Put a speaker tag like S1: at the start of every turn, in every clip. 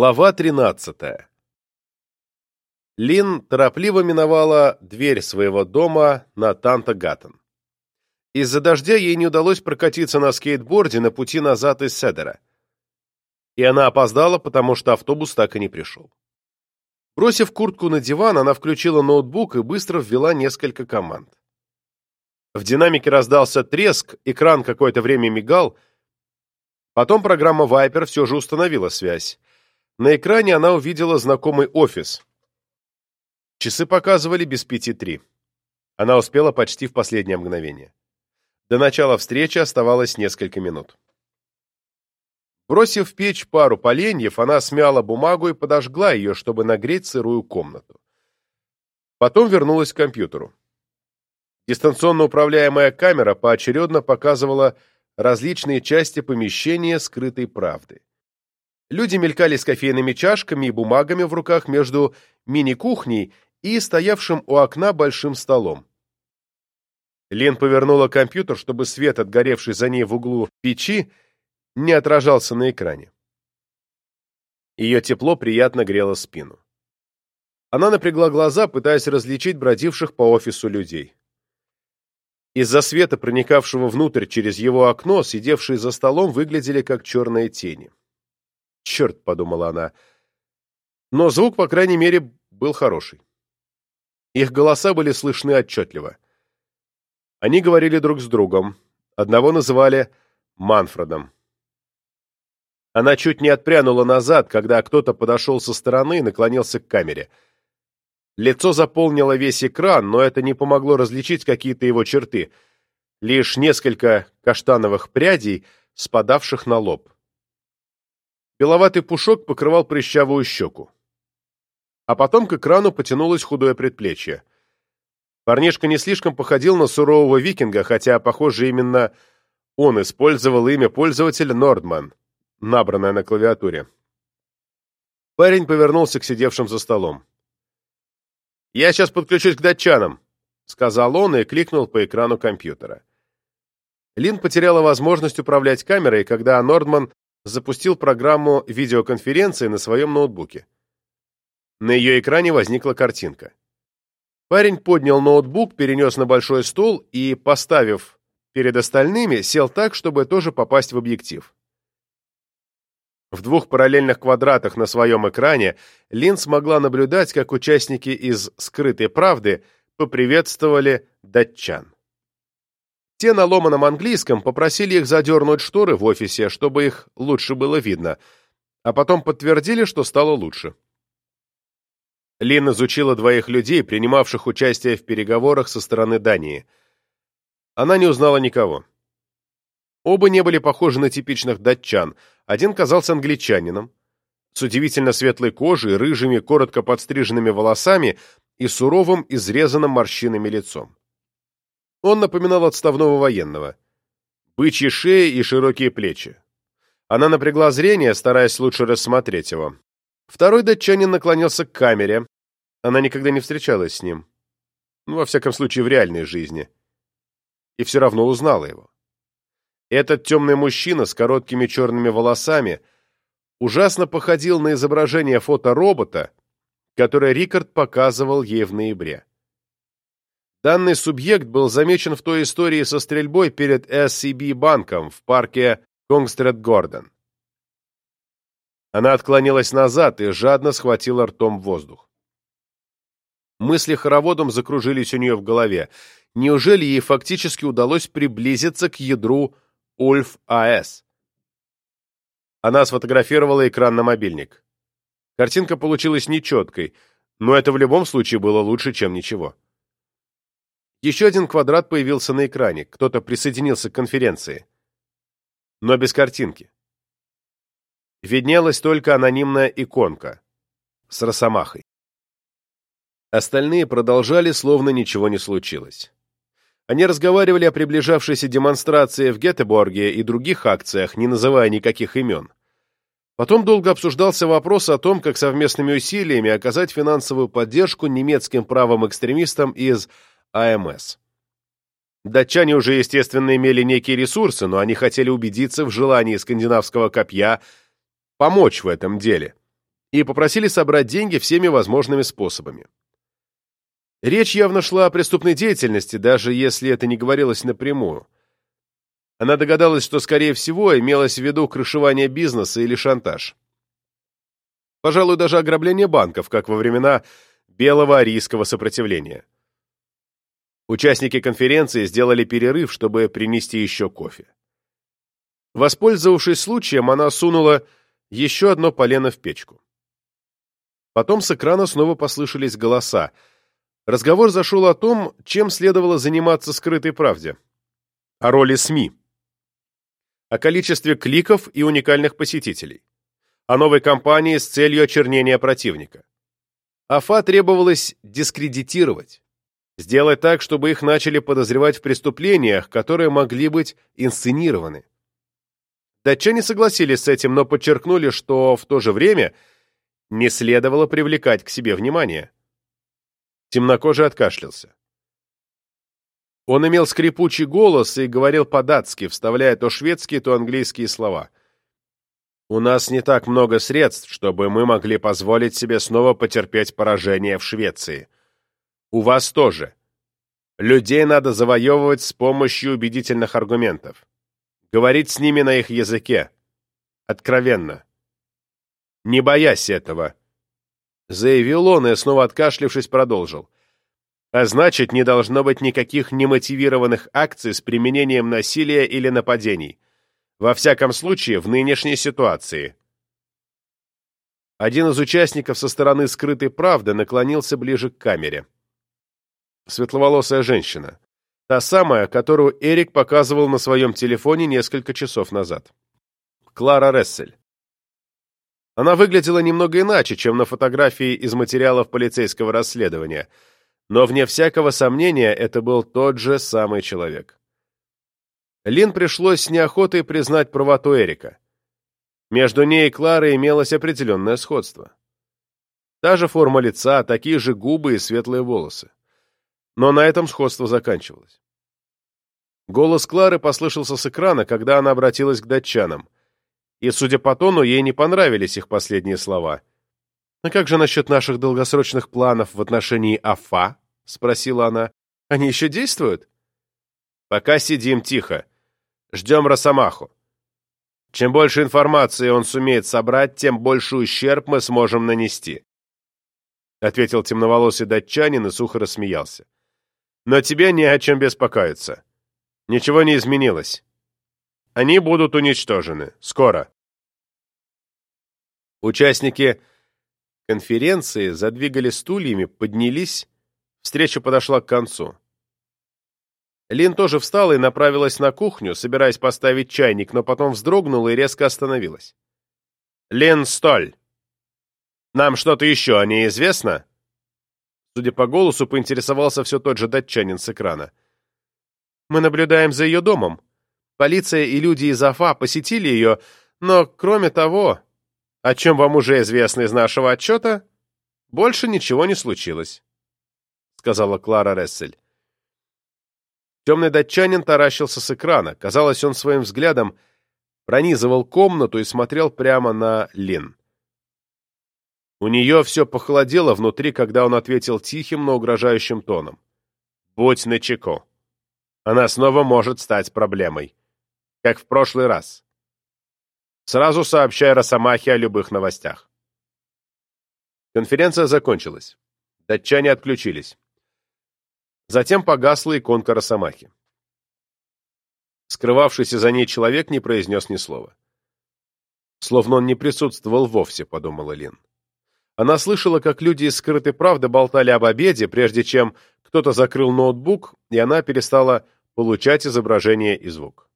S1: Глава 13. Лин торопливо миновала дверь своего дома на Танта-Гаттен. Из-за дождя ей не удалось прокатиться на скейтборде на пути назад из Седера. И она опоздала, потому что автобус так и не пришел. Бросив куртку на диван, она включила ноутбук и быстро ввела несколько команд. В динамике раздался треск, экран какое-то время мигал. Потом программа Viper все же установила связь. На экране она увидела знакомый офис. Часы показывали без пяти три. Она успела почти в последнее мгновение. До начала встречи оставалось несколько минут. Бросив в печь пару поленьев, она смяла бумагу и подожгла ее, чтобы нагреть сырую комнату. Потом вернулась к компьютеру. Дистанционно управляемая камера поочередно показывала различные части помещения скрытой правды. Люди мелькали с кофейными чашками и бумагами в руках между мини-кухней и стоявшим у окна большим столом. Лен повернула компьютер, чтобы свет, отгоревший за ней в углу печи, не отражался на экране. Ее тепло приятно грело спину. Она напрягла глаза, пытаясь различить бродивших по офису людей. Из-за света, проникавшего внутрь через его окно, сидевшие за столом выглядели как черные тени. «Черт», — подумала она. Но звук, по крайней мере, был хороший. Их голоса были слышны отчетливо. Они говорили друг с другом. Одного называли Манфредом. Она чуть не отпрянула назад, когда кто-то подошел со стороны и наклонился к камере. Лицо заполнило весь экран, но это не помогло различить какие-то его черты. Лишь несколько каштановых прядей, спадавших на лоб. Беловатый пушок покрывал прыщавую щеку. А потом к экрану потянулось худое предплечье. Парнишка не слишком походил на сурового викинга, хотя, похоже, именно он использовал имя пользователя Нордман, набранное на клавиатуре. Парень повернулся к сидевшим за столом. «Я сейчас подключусь к датчанам», — сказал он и кликнул по экрану компьютера. Лин потеряла возможность управлять камерой, когда Нордман запустил программу видеоконференции на своем ноутбуке. На ее экране возникла картинка. Парень поднял ноутбук, перенес на большой стол и, поставив перед остальными, сел так, чтобы тоже попасть в объектив. В двух параллельных квадратах на своем экране Лин смогла наблюдать, как участники из «Скрытой правды» поприветствовали датчан. Те на ломаном английском попросили их задернуть шторы в офисе, чтобы их лучше было видно, а потом подтвердили, что стало лучше. Лин изучила двоих людей, принимавших участие в переговорах со стороны Дании. Она не узнала никого. Оба не были похожи на типичных датчан. Один казался англичанином, с удивительно светлой кожей, рыжими, коротко подстриженными волосами и суровым, изрезанным морщинами лицом. Он напоминал отставного военного. Бычьи шеи и широкие плечи. Она напрягла зрение, стараясь лучше рассмотреть его. Второй датчанин наклонился к камере. Она никогда не встречалась с ним. Ну, во всяком случае, в реальной жизни. И все равно узнала его. Этот темный мужчина с короткими черными волосами ужасно походил на изображение фоторобота, которое Рикард показывал ей в ноябре. Данный субъект был замечен в той истории со стрельбой перед SCB-банком в парке Конгстрет-Гордон. Она отклонилась назад и жадно схватила ртом воздух. Мысли хороводом закружились у нее в голове. Неужели ей фактически удалось приблизиться к ядру Ульф-АС? Она сфотографировала экран на мобильник. Картинка получилась нечеткой, но это в любом случае было лучше, чем ничего. Еще один квадрат появился на экране, кто-то присоединился к конференции. Но без картинки. Виднелась только анонимная иконка с росомахой. Остальные продолжали, словно ничего не случилось. Они разговаривали о приближавшейся демонстрации в Гетеборге и других акциях, не называя никаких имен. Потом долго обсуждался вопрос о том, как совместными усилиями оказать финансовую поддержку немецким правым экстремистам из АМС. Датчане уже, естественно, имели некие ресурсы, но они хотели убедиться в желании скандинавского копья помочь в этом деле. и попросили собрать деньги всеми возможными способами. Речь явно шла о преступной деятельности, даже если это не говорилось напрямую. Она догадалась, что, скорее всего, имелось в виду крышевание бизнеса или шантаж. Пожалуй, даже ограбление банков, как во времена белого арийского сопротивления. Участники конференции сделали перерыв, чтобы принести еще кофе. Воспользовавшись случаем, она сунула еще одно полено в печку. Потом с экрана снова послышались голоса. Разговор зашел о том, чем следовало заниматься скрытой правде. О роли СМИ. О количестве кликов и уникальных посетителей. О новой кампании с целью очернения противника. АФА требовалось дискредитировать. Сделать так, чтобы их начали подозревать в преступлениях, которые могли быть инсценированы. Датчане согласились с этим, но подчеркнули, что в то же время не следовало привлекать к себе внимание. Темнокожий откашлялся. Он имел скрипучий голос и говорил по-датски, вставляя то шведские, то английские слова. У нас не так много средств, чтобы мы могли позволить себе снова потерпеть поражение в Швеции. У вас тоже. Людей надо завоевывать с помощью убедительных аргументов. Говорить с ними на их языке. Откровенно. Не боясь этого. Заявил он и, снова откашлившись, продолжил. А значит, не должно быть никаких немотивированных акций с применением насилия или нападений. Во всяком случае, в нынешней ситуации. Один из участников со стороны скрытой правды наклонился ближе к камере. Светловолосая женщина. Та самая, которую Эрик показывал на своем телефоне несколько часов назад. Клара Рессель. Она выглядела немного иначе, чем на фотографии из материалов полицейского расследования, но, вне всякого сомнения, это был тот же самый человек. Лин пришлось с неохотой признать правоту Эрика. Между ней и Кларой имелось определенное сходство. Та же форма лица, такие же губы и светлые волосы. Но на этом сходство заканчивалось. Голос Клары послышался с экрана, когда она обратилась к датчанам. И, судя по тону, ей не понравились их последние слова. «А как же насчет наших долгосрочных планов в отношении АФА?» — спросила она. «Они еще действуют?» «Пока сидим тихо. Ждем Росомаху. Чем больше информации он сумеет собрать, тем больше ущерб мы сможем нанести. Ответил темноволосый датчанин и сухо рассмеялся. Но тебе не о чем беспокоиться. Ничего не изменилось. Они будут уничтожены. Скоро. Участники конференции задвигали стульями, поднялись. Встреча подошла к концу. Лин тоже встала и направилась на кухню, собираясь поставить чайник, но потом вздрогнула и резко остановилась. «Лин Столь! Нам что-то еще о ней известно?» Судя по голосу, поинтересовался все тот же датчанин с экрана. «Мы наблюдаем за ее домом. Полиция и люди из АФА посетили ее, но, кроме того, о чем вам уже известно из нашего отчета, больше ничего не случилось», — сказала Клара Рессель. Темный датчанин таращился с экрана. Казалось, он своим взглядом пронизывал комнату и смотрел прямо на Лин. У нее все похолодело внутри, когда он ответил тихим, но угрожающим тоном. «Будь начеку. Она снова может стать проблемой. Как в прошлый раз. Сразу сообщай Росомахе о любых новостях». Конференция закончилась. Датчане отключились. Затем погасла иконка Росомахи. Скрывавшийся за ней человек не произнес ни слова. Словно он не присутствовал вовсе, подумала Лин. Она слышала, как люди из скрытой правды болтали об обеде, прежде чем кто-то закрыл ноутбук, и она перестала получать изображение и звук.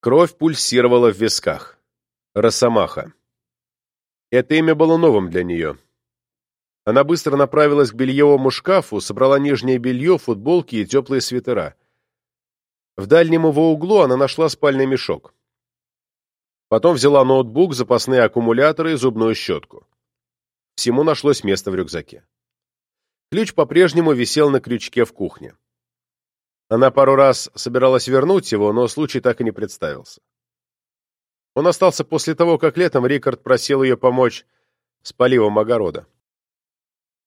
S1: Кровь пульсировала в висках. Росомаха. Это имя было новым для нее. Она быстро направилась к бельевому шкафу, собрала нижнее белье, футболки и теплые свитера. В дальнем его углу она нашла спальный мешок. Потом взяла ноутбук, запасные аккумуляторы и зубную щетку. Всему нашлось место в рюкзаке. Ключ по-прежнему висел на крючке в кухне. Она пару раз собиралась вернуть его, но случай так и не представился. Он остался после того, как летом Рикард просил ее помочь с поливом огорода.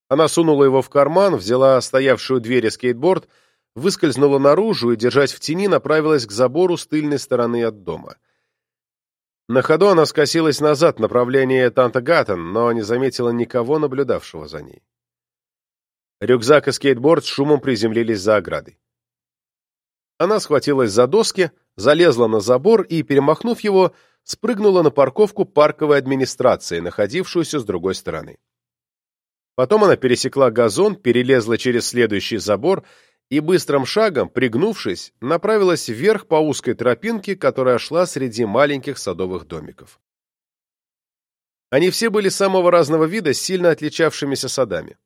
S1: Она сунула его в карман, взяла стоявшую дверь скейтборд, выскользнула наружу и, держась в тени, направилась к забору с тыльной стороны от дома. На ходу она скосилась назад в направлении Танта-Гаттен, но не заметила никого, наблюдавшего за ней. Рюкзак и скейтборд с шумом приземлились за оградой. Она схватилась за доски, залезла на забор и, перемахнув его, спрыгнула на парковку парковой администрации, находившуюся с другой стороны. Потом она пересекла газон, перелезла через следующий забор и быстрым шагом, пригнувшись, направилась вверх по узкой тропинке, которая шла среди маленьких садовых домиков. Они все были самого разного вида, сильно отличавшимися садами.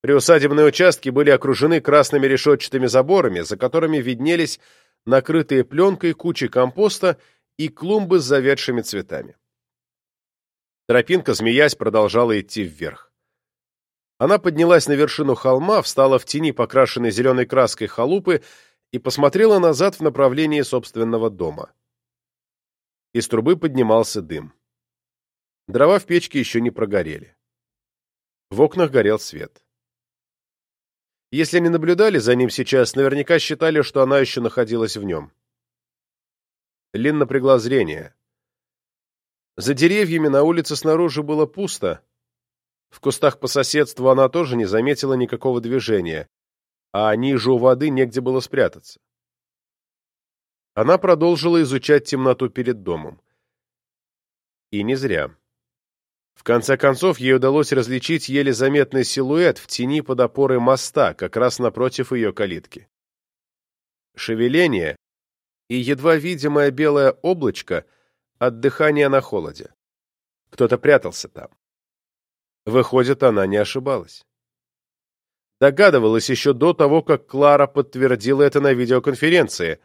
S1: Приусадебные участки были окружены красными решетчатыми заборами, за которыми виднелись накрытые пленкой кучи компоста и клумбы с завядшими цветами. Тропинка, змеясь, продолжала идти вверх. Она поднялась на вершину холма, встала в тени покрашенной зеленой краской халупы и посмотрела назад в направлении собственного дома. Из трубы поднимался дым. Дрова в печке еще не прогорели. В окнах горел свет. Если они наблюдали за ним сейчас, наверняка считали, что она еще находилась в нем. Лин напрягла зрение. За деревьями на улице снаружи было пусто. В кустах по соседству она тоже не заметила никакого движения, а ниже у воды негде было спрятаться. Она продолжила изучать темноту перед домом. И не зря. В конце концов, ей удалось различить еле заметный силуэт в тени под опорой моста, как раз напротив ее калитки. Шевеление и едва видимое белое облачко от дыхания на холоде. Кто-то прятался там. Выходит, она не ошибалась. Догадывалась еще до того, как Клара подтвердила это на видеоконференции.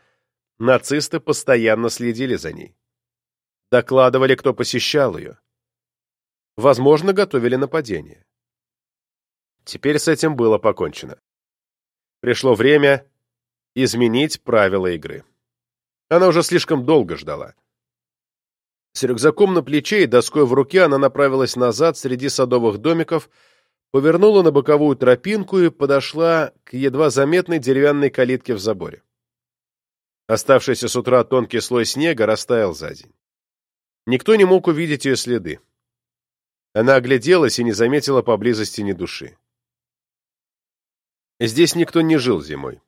S1: Нацисты постоянно следили за ней. Докладывали, кто посещал ее. Возможно, готовили нападение. Теперь с этим было покончено. Пришло время изменить правила игры. Она уже слишком долго ждала. С рюкзаком на плече и доской в руке она направилась назад среди садовых домиков, повернула на боковую тропинку и подошла к едва заметной деревянной калитке в заборе. Оставшийся с утра тонкий слой снега растаял за день. Никто не мог увидеть ее следы. Она огляделась и не заметила поблизости ни души. Здесь никто не жил зимой.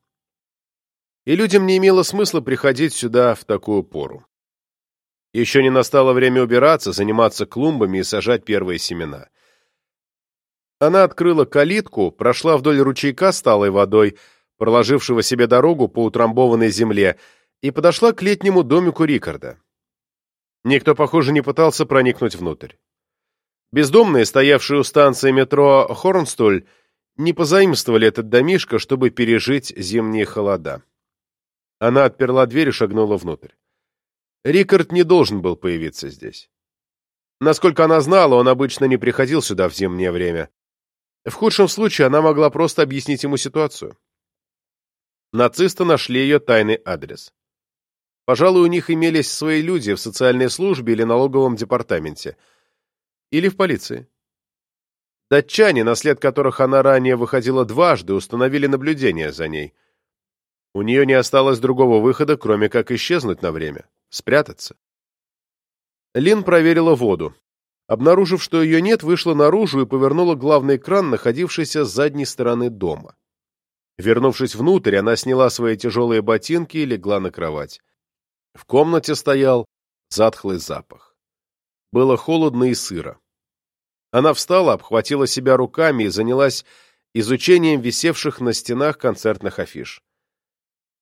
S1: И людям не имело смысла приходить сюда в такую пору. Еще не настало время убираться, заниматься клумбами и сажать первые семена. Она открыла калитку, прошла вдоль ручейка с талой водой, проложившего себе дорогу по утрамбованной земле, и подошла к летнему домику Рикарда. Никто, похоже, не пытался проникнуть внутрь. Бездомные, стоявшие у станции метро Хорнстуль, не позаимствовали этот домишко, чтобы пережить зимние холода. Она отперла дверь и шагнула внутрь. Рикард не должен был появиться здесь. Насколько она знала, он обычно не приходил сюда в зимнее время. В худшем случае она могла просто объяснить ему ситуацию. Нацисты нашли ее тайный адрес. Пожалуй, у них имелись свои люди в социальной службе или налоговом департаменте – или в полиции. Датчане, на след которых она ранее выходила дважды, установили наблюдение за ней. У нее не осталось другого выхода, кроме как исчезнуть на время, спрятаться. Лин проверила воду. Обнаружив, что ее нет, вышла наружу и повернула главный кран, находившийся с задней стороны дома. Вернувшись внутрь, она сняла свои тяжелые ботинки и легла на кровать. В комнате стоял затхлый запах. Было холодно и сыро. Она встала, обхватила себя руками и занялась изучением висевших на стенах концертных афиш.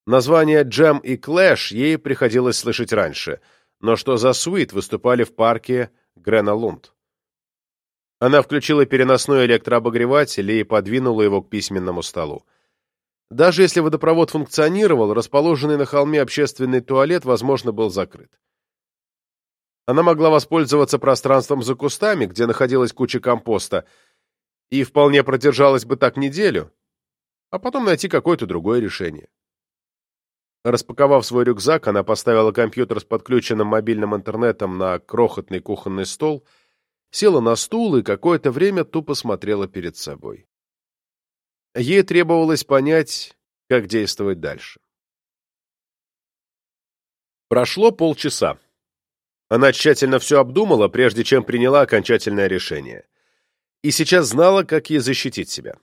S1: Название «Джем» и «Клэш» ей приходилось слышать раньше, но что за «Суит» выступали в парке Грена Лунд. Она включила переносной электрообогреватель и подвинула его к письменному столу. Даже если водопровод функционировал, расположенный на холме общественный туалет, возможно, был закрыт. Она могла воспользоваться пространством за кустами, где находилась куча компоста, и вполне продержалась бы так неделю, а потом найти какое-то другое решение. Распаковав свой рюкзак, она поставила компьютер с подключенным мобильным интернетом на крохотный кухонный стол, села на стул и какое-то время тупо смотрела перед собой. Ей требовалось понять, как действовать дальше. Прошло полчаса. Она тщательно все обдумала, прежде чем приняла окончательное решение. И сейчас знала, как ей защитить себя.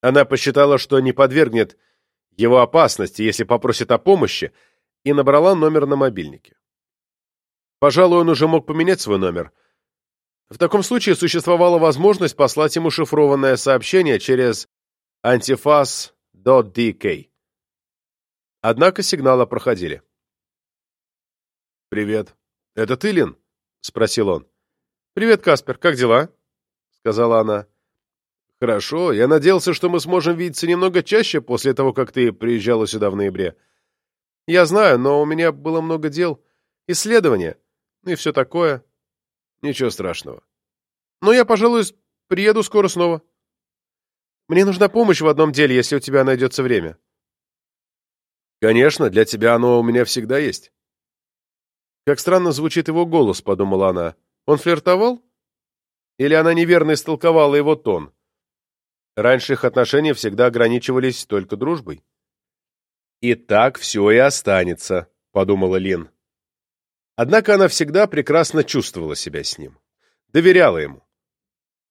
S1: Она посчитала, что не подвергнет его опасности, если попросит о помощи, и набрала номер на мобильнике. Пожалуй, он уже мог поменять свой номер. В таком случае существовала возможность послать ему шифрованное сообщение через antifaz.dk. Однако сигналы проходили. «Привет. Это ты, Лин?» — спросил он. «Привет, Каспер. Как дела?» — сказала она. «Хорошо. Я надеялся, что мы сможем видеться немного чаще после того, как ты приезжала сюда в ноябре. Я знаю, но у меня было много дел. Исследования. И все такое. Ничего страшного. Но я, пожалуй, приеду скоро снова. Мне нужна помощь в одном деле, если у тебя найдется время». «Конечно, для тебя оно у меня всегда есть». Как странно звучит его голос, подумала она. Он флиртовал? Или она неверно истолковала его тон? Раньше их отношения всегда ограничивались только дружбой. «И так все и останется», — подумала Лин. Однако она всегда прекрасно чувствовала себя с ним. Доверяла ему.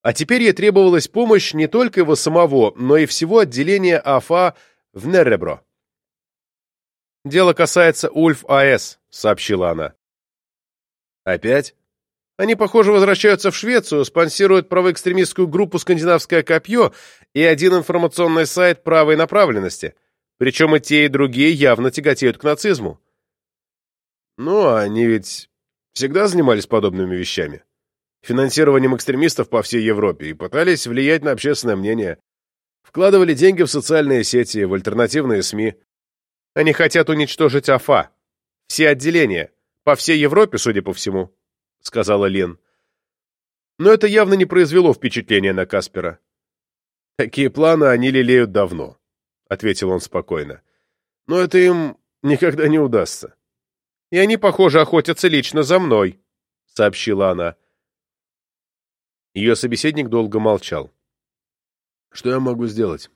S1: А теперь ей требовалась помощь не только его самого, но и всего отделения АФА в Нерребро. «Дело касается Ульф АС», — сообщила она. Опять? Они, похоже, возвращаются в Швецию, спонсируют правоэкстремистскую группу «Скандинавское копье» и один информационный сайт правой направленности. Причем и те, и другие явно тяготеют к нацизму. Ну, они ведь всегда занимались подобными вещами. Финансированием экстремистов по всей Европе и пытались влиять на общественное мнение. Вкладывали деньги в социальные сети, в альтернативные СМИ. Они хотят уничтожить АФА. Все отделения. По всей Европе, судя по всему, — сказала Лен. Но это явно не произвело впечатления на Каспера. «Такие планы они лелеют давно», — ответил он спокойно. «Но это им никогда не удастся. И они, похоже, охотятся лично за мной», — сообщила она. Ее собеседник долго молчал. «Что я могу сделать?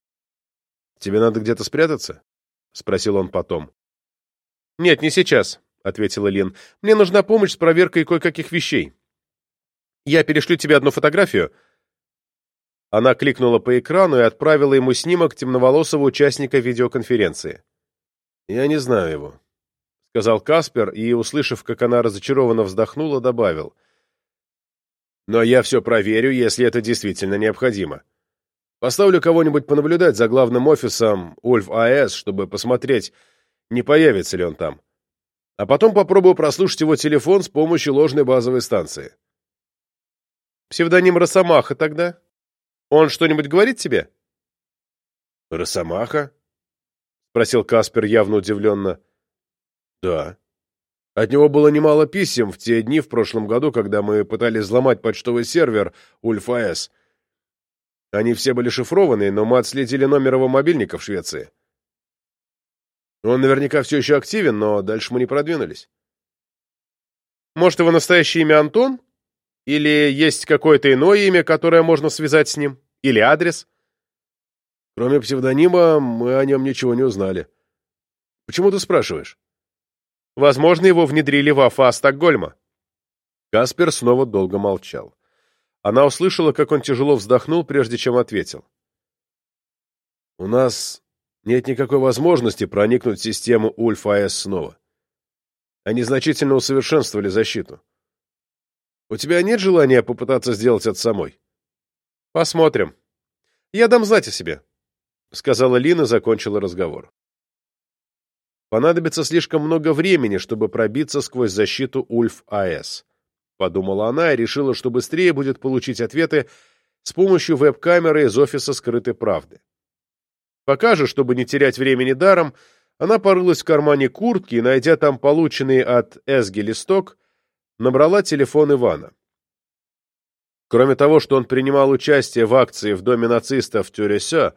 S1: Тебе надо где-то спрятаться?» — спросил он потом. «Нет, не сейчас. — ответила Лен. «Мне нужна помощь с проверкой кое-каких вещей. Я перешлю тебе одну фотографию». Она кликнула по экрану и отправила ему снимок темноволосого участника видеоконференции. «Я не знаю его», — сказал Каспер и, услышав, как она разочарованно вздохнула, добавил. «Но я все проверю, если это действительно необходимо. Поставлю кого-нибудь понаблюдать за главным офисом Ульф АЭС, чтобы посмотреть, не появится ли он там а потом попробую прослушать его телефон с помощью ложной базовой станции. Псевдоним Росомаха тогда? Он что-нибудь говорит тебе? Росомаха? Спросил Каспер явно удивленно. Да. От него было немало писем в те дни в прошлом году, когда мы пытались взломать почтовый сервер Ульфа-С. Они все были шифрованные, но мы отследили номер его мобильника в Швеции. Он наверняка все еще активен, но дальше мы не продвинулись. Может, его настоящее имя Антон? Или есть какое-то иное имя, которое можно связать с ним? Или адрес? Кроме псевдонима, мы о нем ничего не узнали. Почему ты спрашиваешь? Возможно, его внедрили в АФА Стокгольма. Каспер снова долго молчал. Она услышала, как он тяжело вздохнул, прежде чем ответил. «У нас нет никакой возможности проникнуть в систему Ульф-АЭС снова. Они значительно усовершенствовали защиту. У тебя нет желания попытаться сделать это самой? Посмотрим. Я дам знать о себе, — сказала Лина, закончила разговор. Понадобится слишком много времени, чтобы пробиться сквозь защиту Ульф-АЭС. Подумала она и решила, что быстрее будет получить ответы с помощью веб-камеры из офиса скрытой правды. Пока же, чтобы не терять времени даром, она порылась в кармане куртки и, найдя там полученный от Эсги листок, набрала телефон Ивана. Кроме того, что он принимал участие в акции в доме нацистов в Тюресе,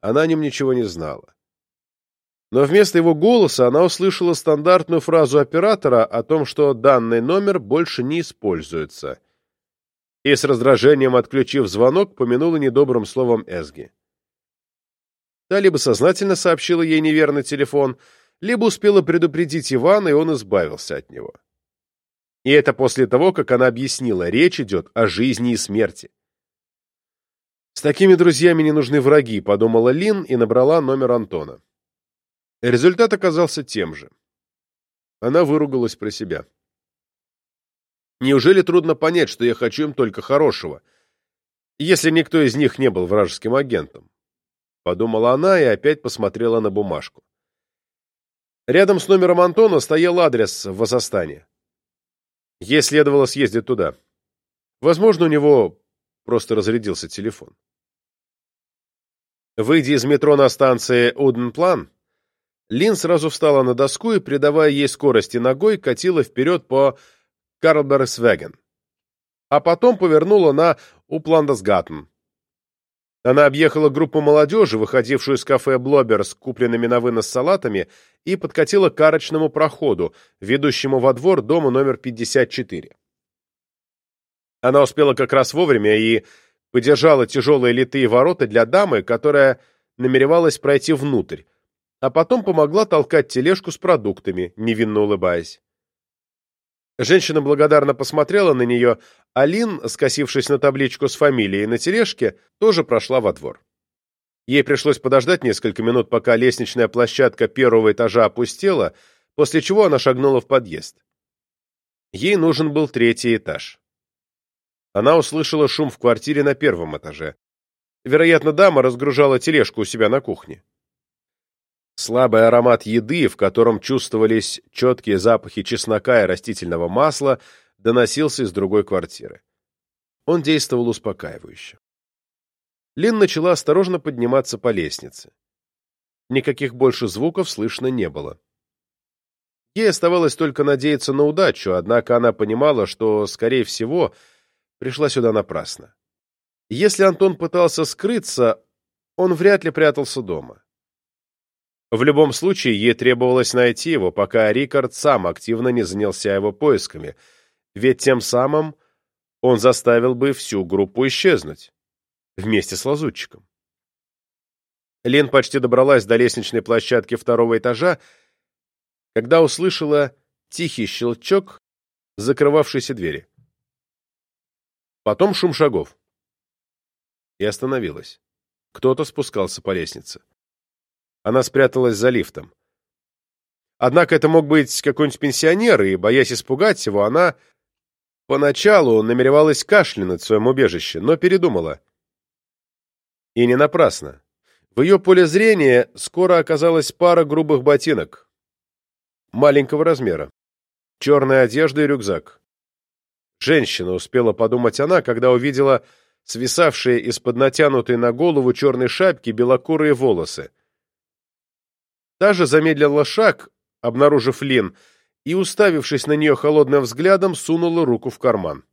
S1: она о нем ничего не знала. Но вместо его голоса она услышала стандартную фразу оператора о том, что данный номер больше не используется. И с раздражением, отключив звонок, помянула недобрым словом Эсги. Та либо сознательно сообщила ей неверный телефон, либо успела предупредить Ивана, и он избавился от него. И это после того, как она объяснила, речь идет о жизни и смерти. «С такими друзьями не нужны враги», — подумала Лин и набрала номер Антона. Результат оказался тем же. Она выругалась про себя. Неужели трудно понять, что я хочу им только хорошего, если никто из них не был вражеским агентом? Подумала она и опять посмотрела на бумажку. Рядом с номером Антона стоял адрес в Вазастане. Ей следовало съездить туда. Возможно, у него просто разрядился телефон. Выйдя из метро на станции Уденплан, Лин сразу встала на доску и, придавая ей скорости ногой, катила вперед по Карлберсвеген, а потом повернула на Упландасгаттен. Она объехала группу молодежи, выходившую из кафе «Блобер» с купленными на вынос салатами, и подкатила к арочному проходу, ведущему во двор дома номер 54. Она успела как раз вовремя и подержала тяжелые литые ворота для дамы, которая намеревалась пройти внутрь, а потом помогла толкать тележку с продуктами, невинно улыбаясь. Женщина благодарно посмотрела на нее, а Лин, скосившись на табличку с фамилией на тележке, тоже прошла во двор. Ей пришлось подождать несколько минут, пока лестничная площадка первого этажа опустела, после чего она шагнула в подъезд. Ей нужен был третий этаж. Она услышала шум в квартире на первом этаже. Вероятно, дама разгружала тележку у себя на кухне. Слабый аромат еды, в котором чувствовались четкие запахи чеснока и растительного масла, доносился из другой квартиры. Он действовал успокаивающе. Лин начала осторожно подниматься по лестнице. Никаких больше звуков слышно не было. Ей оставалось только надеяться на удачу, однако она понимала, что, скорее всего, пришла сюда напрасно. Если Антон пытался скрыться, он вряд ли прятался дома. В любом случае, ей требовалось найти его, пока Рикард сам активно не занялся его поисками, ведь тем самым он заставил бы всю группу исчезнуть, вместе с лазутчиком. Лен почти добралась до лестничной площадки второго этажа, когда услышала тихий щелчок закрывавшейся двери. Потом шум шагов. И остановилась. Кто-то спускался по лестнице. Она спряталась за лифтом. Однако это мог быть какой-нибудь пенсионер, и, боясь испугать его, она поначалу намеревалась кашлянуть в своем убежище, но передумала. И не напрасно. В ее поле зрения скоро оказалась пара грубых ботинок. Маленького размера. Черная одежда и рюкзак. Женщина, успела подумать она, когда увидела свисавшие из-под натянутой на голову черной шапки белокурые волосы. Та же замедлила шаг, обнаружив Лин, и, уставившись на нее холодным взглядом, сунула руку в карман.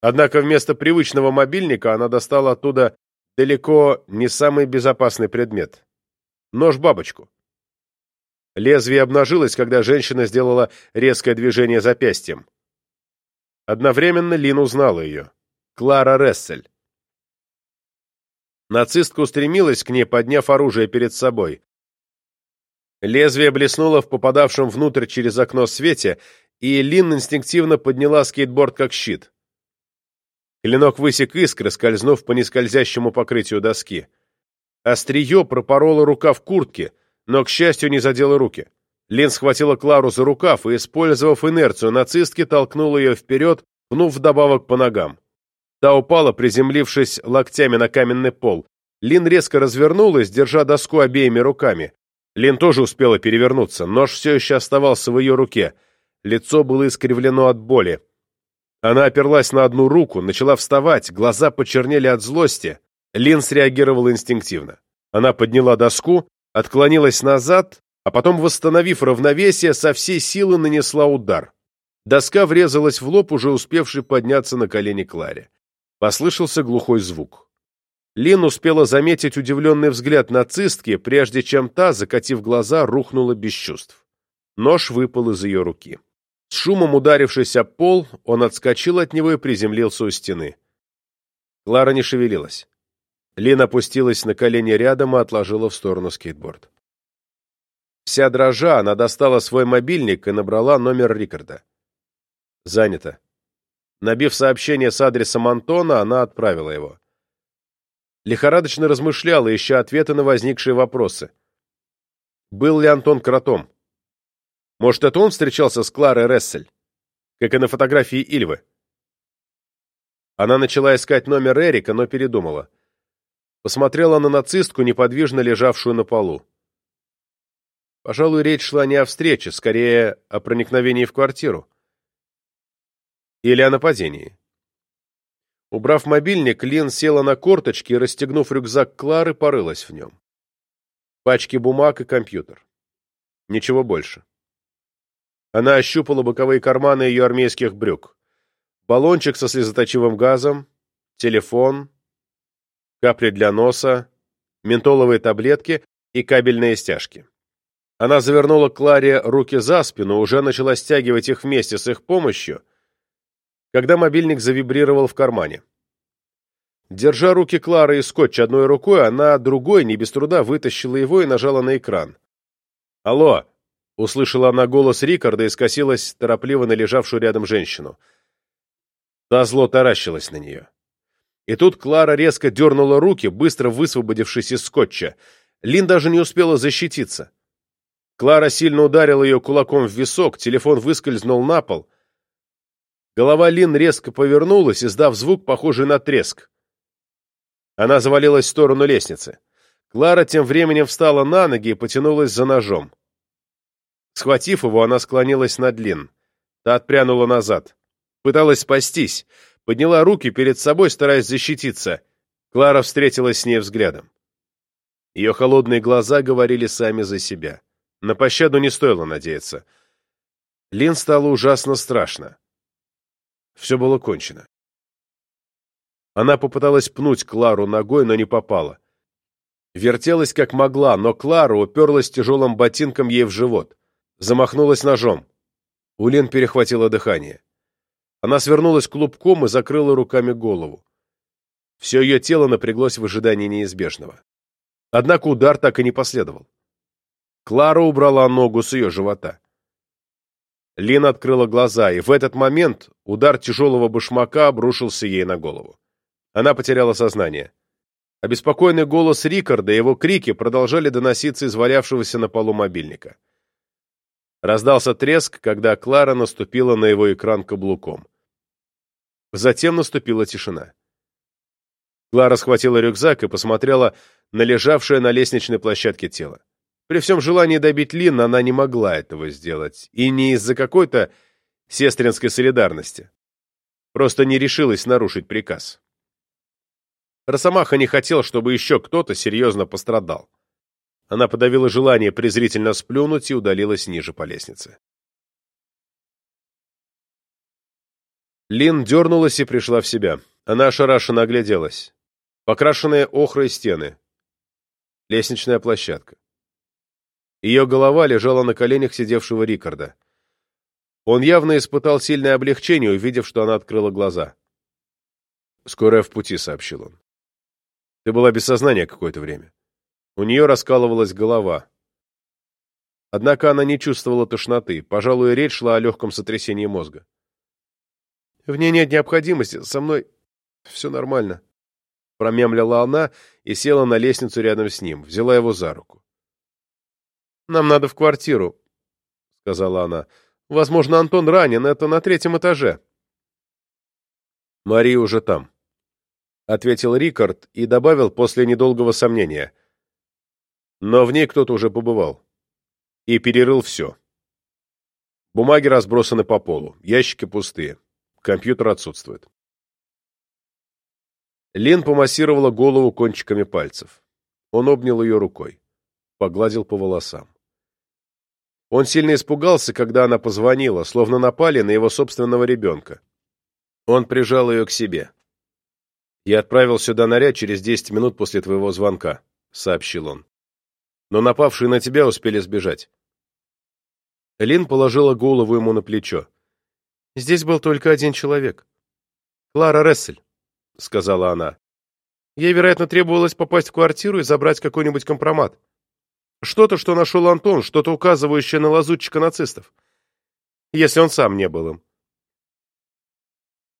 S1: Однако вместо привычного мобильника она достала оттуда далеко не самый безопасный предмет — нож-бабочку. Лезвие обнажилось, когда женщина сделала резкое движение запястьем. Одновременно Лин узнала ее. Клара Рессель. Нацистка устремилась к ней, подняв оружие перед собой. Лезвие блеснуло в попадавшем внутрь через окно свете, и Лин инстинктивно подняла скейтборд как щит. Клинок высек искры, скользнув по нескользящему покрытию доски. Острие пропороло рукав куртки, но, к счастью, не задело руки. Лин схватила Клару за рукав и, использовав инерцию нацистки, толкнула ее вперед, пнув вдобавок по ногам. Та упала, приземлившись локтями на каменный пол. Лин резко развернулась, держа доску обеими руками. Лин тоже успела перевернуться. Нож все еще оставался в ее руке. Лицо было искривлено от боли. Она оперлась на одну руку, начала вставать, глаза почернели от злости. Лин среагировала инстинктивно. Она подняла доску, отклонилась назад, а потом, восстановив равновесие, со всей силы нанесла удар. Доска врезалась в лоб, уже успевший подняться на колени Кларе. Послышался глухой звук. Лин успела заметить удивленный взгляд нацистки, прежде чем та, закатив глаза, рухнула без чувств. Нож выпал из ее руки. С шумом ударившись о пол, он отскочил от него и приземлился у стены. Клара не шевелилась. Лин опустилась на колени рядом и отложила в сторону скейтборд. Вся дрожа, она достала свой мобильник и набрала номер Рикарда. Занято. Набив сообщение с адресом Антона, она отправила его. Лихорадочно размышляла, ища ответы на возникшие вопросы. Был ли Антон кротом? Может, это он встречался с Кларой Рессель, как и на фотографии Ильвы? Она начала искать номер Эрика, но передумала. Посмотрела на нацистку, неподвижно лежавшую на полу. Пожалуй, речь шла не о встрече, скорее о проникновении в квартиру. Или о нападении. Убрав мобильник, Лин села на корточки и, расстегнув рюкзак Клары, порылась в нем. Пачки бумаг и компьютер. Ничего больше. Она ощупала боковые карманы ее армейских брюк. Баллончик со слезоточивым газом, телефон, капли для носа, ментоловые таблетки и кабельные стяжки. Она завернула Кларе руки за спину, уже начала стягивать их вместе с их помощью, когда мобильник завибрировал в кармане. Держа руки Клары и скотч одной рукой, она другой, не без труда, вытащила его и нажала на экран. «Алло!» Услышала она голос Рикарда и скосилась торопливо на лежавшую рядом женщину. Та зло таращилась на нее. И тут Клара резко дернула руки, быстро высвободившись из скотча. Лин даже не успела защититься. Клара сильно ударила ее кулаком в висок, телефон выскользнул на пол. Голова Лин резко повернулась, издав звук, похожий на треск. Она завалилась в сторону лестницы. Клара тем временем встала на ноги и потянулась за ножом. Схватив его, она склонилась над Лин. Та отпрянула назад. Пыталась спастись. Подняла руки перед собой, стараясь защититься. Клара встретилась с ней взглядом. Ее холодные глаза говорили сами за себя. На пощаду не стоило надеяться. Лин стало ужасно страшно. Все было кончено. Она попыталась пнуть Клару ногой, но не попала. Вертелась как могла, но Клара уперлась тяжелым ботинком ей в живот. Замахнулась ножом. У Лен перехватило дыхание. Она свернулась клубком и закрыла руками голову. Все ее тело напряглось в ожидании неизбежного. Однако удар так и не последовал. Клара убрала ногу с ее живота. Лин открыла глаза, и в этот момент удар тяжелого башмака обрушился ей на голову. Она потеряла сознание. Обеспокоенный голос Рикарда и его крики продолжали доноситься из валявшегося на полу мобильника. Раздался треск, когда Клара наступила на его экран каблуком. Затем наступила тишина. Клара схватила рюкзак и посмотрела на лежавшее на лестничной площадке тело. При всем желании добить Лин она не могла этого сделать, и не из-за какой-то сестринской солидарности. Просто не решилась нарушить приказ. Росомаха не хотел, чтобы еще кто-то серьезно пострадал. Она подавила желание презрительно сплюнуть и удалилась ниже по лестнице. Лин дернулась и пришла в себя. Она ошарашенно огляделась. Покрашенные охрой стены. Лестничная площадка. Ее голова лежала на коленях сидевшего Рикарда. Он явно испытал сильное облегчение, увидев, что она открыла глаза. «Скоро я в пути», — сообщил он. «Ты была без сознания какое-то время». У нее раскалывалась голова. Однако она не чувствовала тошноты. Пожалуй, речь шла о легком сотрясении мозга. «В ней нет необходимости. Со мной все нормально», — промямлила она и села на лестницу рядом с ним, взяла его за руку. «Нам надо в квартиру», — сказала она. «Возможно, Антон ранен. Это на третьем этаже». «Мария уже там», — ответил Рикард и добавил после недолгого сомнения — но в ней кто-то уже побывал. И перерыл все. Бумаги разбросаны по полу, ящики пустые, компьютер отсутствует. Лен помассировала голову кончиками пальцев. Он обнял ее рукой, погладил по волосам. Он сильно испугался, когда она позвонила, словно напали на его собственного ребенка. Он прижал ее к себе. «Я отправил сюда наряд через десять минут после твоего звонка», — сообщил он. «Но напавшие на тебя успели сбежать». Лин положила голову ему на плечо. «Здесь был только один человек. Клара Рессель», — сказала она. «Ей, вероятно, требовалось попасть в квартиру и забрать какой-нибудь компромат. Что-то, что нашел Антон, что-то указывающее на лазутчика нацистов. Если он сам не был им.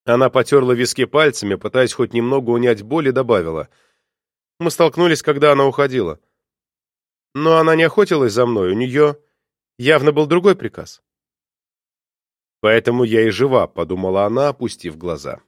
S1: Она потерла виски пальцами, пытаясь хоть немного унять боль, и добавила. Мы столкнулись, когда она уходила. Но она не охотилась за мной, у нее явно был другой приказ. «Поэтому я и жива», — подумала она, опустив глаза.